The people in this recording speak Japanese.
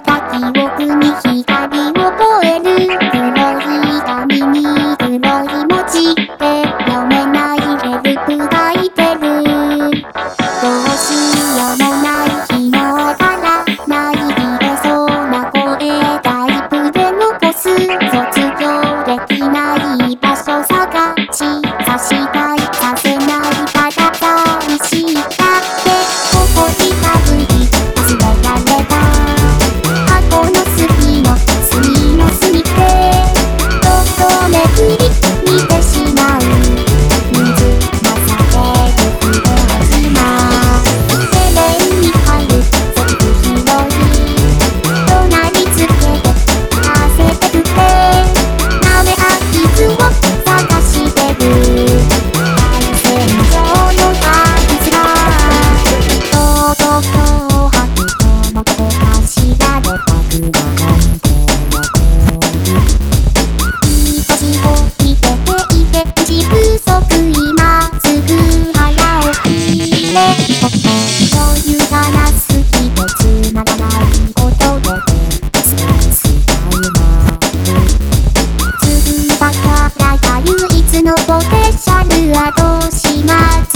た記憶に光を覚える黒い紙に黒い文字で読めないヘルプがいてるどうしようもない日のからない入れそうな声タイプで残すはどうします？